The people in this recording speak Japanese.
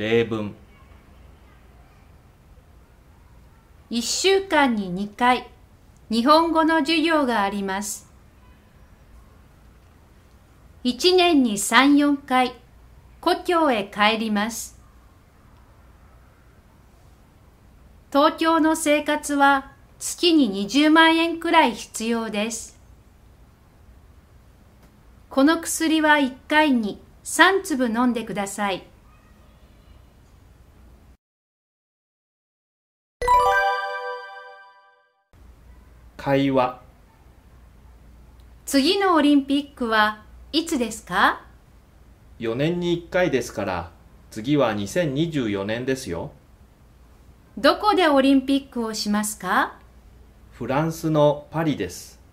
例文1週間に2回、日本語の授業があります。1年に3、4回、故郷へ帰ります。東京の生活は月に20万円くらい必要です。この薬は1回に3粒飲んでください。会話。次のオリンピックはいつですか？4年に1回ですから次は2024年ですよ。どこでオリンピックをしますか？フランスのパリです「